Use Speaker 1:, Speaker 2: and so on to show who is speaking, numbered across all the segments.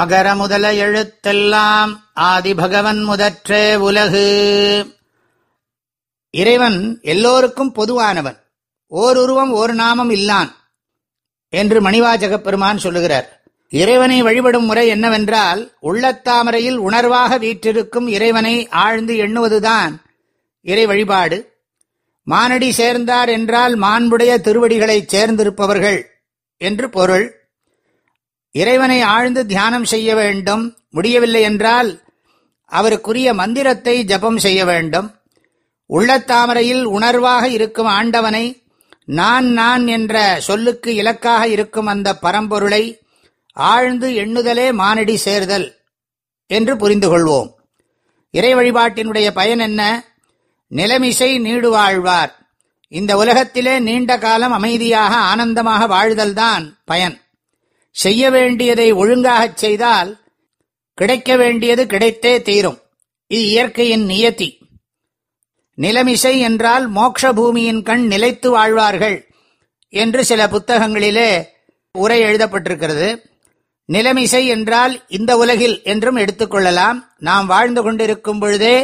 Speaker 1: அகர முதல எழுத்தெல்லாம் ஆதிபகவன் முதற்றே உலகு இறைவன் எல்லோருக்கும் பொதுவானவன் ஓர் உருவம் ஓர் நாமம் இல்லான் என்று மணிவாஜக பெருமான் சொல்லுகிறார் இறைவனை வழிபடும் முறை என்னவென்றால் உள்ளத்தாமரையில் உணர்வாக வீற்றிருக்கும் இறைவனை ஆழ்ந்து எண்ணுவதுதான் இறை வழிபாடு மானடி சேர்ந்தார் என்றால் மாண்புடைய திருவடிகளைச் சேர்ந்திருப்பவர்கள் என்று பொருள் இறைவனை ஆழ்ந்து தியானம் செய்ய வேண்டும் முடியவில்லை என்றால் அவருக்குரிய மந்திரத்தை ஜபம் செய்ய வேண்டும் உள்ளத்தாமரையில் உணர்வாக இருக்கும் ஆண்டவனை நான் நான் என்ற சொல்லுக்கு இலக்காக இருக்கும் அந்த பரம்பொருளை ஆழ்ந்து எண்ணுதலே மானடி சேர்தல் என்று புரிந்து கொள்வோம் இறை வழிபாட்டினுடைய பயன் என்ன நிலமிசை நீடு வாழ்வார் இந்த உலகத்திலே நீண்ட காலம் அமைதியாக ஆனந்தமாக வாழ்தல்தான் பயன் செய்ய வேண்டியதை ஒழுங்காகச் செய்தால் கிடைக்க வேண்டியது கிடைத்தே தீரும் இது இயற்கையின் நியத்தி நிலமிசை என்றால் மோட்ச பூமியின் கண் நிலைத்து வாழ்வார்கள் என்று சில புத்தகங்களிலே உரை எழுதப்பட்டிருக்கிறது நிலமிசை என்றால் இந்த உலகில் என்றும் எடுத்துக்கொள்ளலாம் நாம் வாழ்ந்து கொண்டிருக்கும் பொழுதே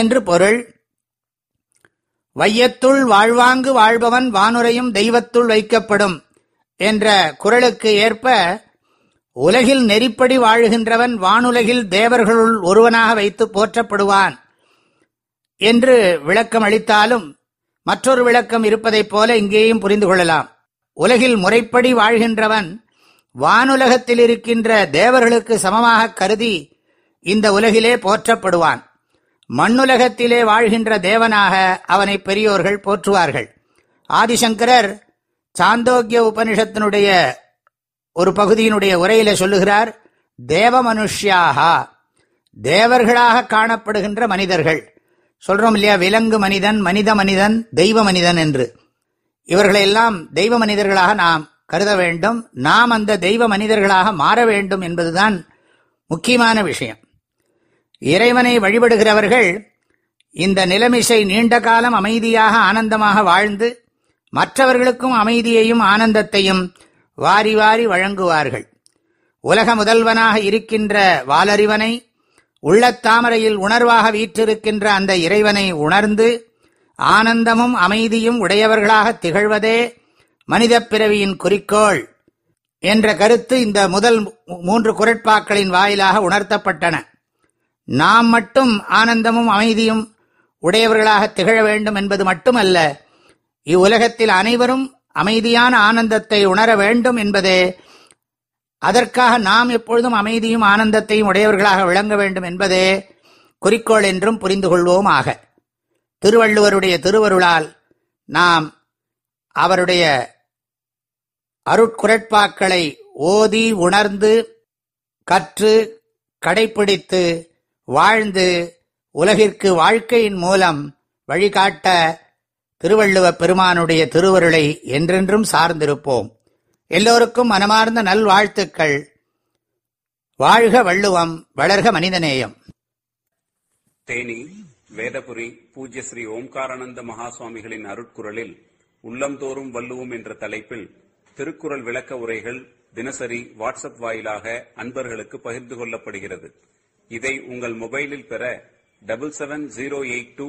Speaker 1: என்று பொருள் வையத்துள் வாழ்வாங்கு வாழ்பவன் வானுரையும் தெய்வத்துள் வைக்கப்படும் என்ற குரலுக்கு ஏற்ப உலகில் நெறிப்படி வாழுகின்றவன் வானுலகில் தேவர்களுள் ஒருவனாக வைத்து போற்றப்படுவான் என்று விளக்கம் அளித்தாலும் மற்றொரு விளக்கம் இருப்பதைப் போல இங்கேயும் புரிந்து கொள்ளலாம் உலகில் முறைப்படி வாழ்கின்றவன் வானுலகத்தில் இருக்கின்ற தேவர்களுக்கு சமமாக கருதி இந்த உலகிலே போற்றப்படுவான் மண்ணுலகத்திலே வாழ்கின்ற தேவனாக அவனை பெரியோர்கள் போற்றுவார்கள் ஆதிசங்கரர் சாந்தோக்கிய உபனிஷத்தினுடைய ஒரு பகுதியினுடைய உரையில சொல்லுகிறார் தேவ மனுஷியாகா தேவர்களாக காணப்படுகின்ற மனிதர்கள் சொல்றோம் இல்லையா விலங்கு மனிதன் மனித மனிதன் தெய்வ மனிதன் என்று இவர்களையெல்லாம் தெய்வ மனிதர்களாக நாம் கருத வேண்டும் நாம் அந்த தெய்வ மனிதர்களாக மாற வேண்டும் என்பதுதான் முக்கியமான விஷயம் இறைவனை வழிபடுகிறவர்கள் இந்த நிலமிசை நீண்ட காலம் அமைதியாக ஆனந்தமாக வாழ்ந்து மற்றவர்களுக்கும் அமைதியையும் ஆனந்தத்தையும் வாரி வாரி வழங்குவார்கள் உலக முதல்வனாக இருக்கின்ற வாலறிவனை உள்ளத்தாமரையில் உணர்வாக வீற்றிருக்கின்ற அந்த இறைவனை உணர்ந்து ஆனந்தமும் அமைதியும் உடையவர்களாக திகழ்வதே மனித பிறவியின் குறிக்கோள் என்ற கருத்து இந்த முதல் மூன்று குரட்பாக்களின் வாயிலாக உணர்த்தப்பட்டன நாம் மட்டும் ஆனந்தமும் அமைதியும் உடையவர்களாக திகழ வேண்டும் என்பது மட்டுமல்ல இவ்வுலகத்தில் அனைவரும் அமைதியான ஆனந்தத்தை உணர வேண்டும் என்பதே அதற்காக நாம் எப்பொழுதும் அமைதியும் ஆனந்தத்தையும் உடையவர்களாக விளங்க வேண்டும் என்பதே குறிக்கோள் என்றும் புரிந்து கொள்வோம் ஆக திருவள்ளுவருடைய திருவருளால் நாம் அவருடைய அருட்குரட்பாக்களை ஓதி உணர்ந்து கற்று கடைபிடித்து வாழ்ந்து உலகிற்கு வாழ்க்கையின் மூலம் வழிகாட்ட திருவள்ளுவ பெருமானுடைய திருவருளை என்றென்றும் சார்ந்திருப்போம் எல்லோருக்கும் மனமார்ந்த நல்வாழ்த்துக்கள் வாழ்க வள்ளுவம் வளர்க மனிதநேயம்
Speaker 2: தேனி வேதபுரி பூஜ்ய ஸ்ரீ ஓம்காரானந்த மகாசுவாமிகளின் அருட்குரலில் உள்ளம்தோறும் வள்ளுவோம் என்ற தலைப்பில் திருக்குறள் விளக்க உரைகள் தினசரி வாட்ஸ்அப் வாயிலாக அன்பர்களுக்கு பகிர்ந்து கொள்ளப்படுகிறது இதை உங்கள் மொபைலில் பெற double seven zero eight two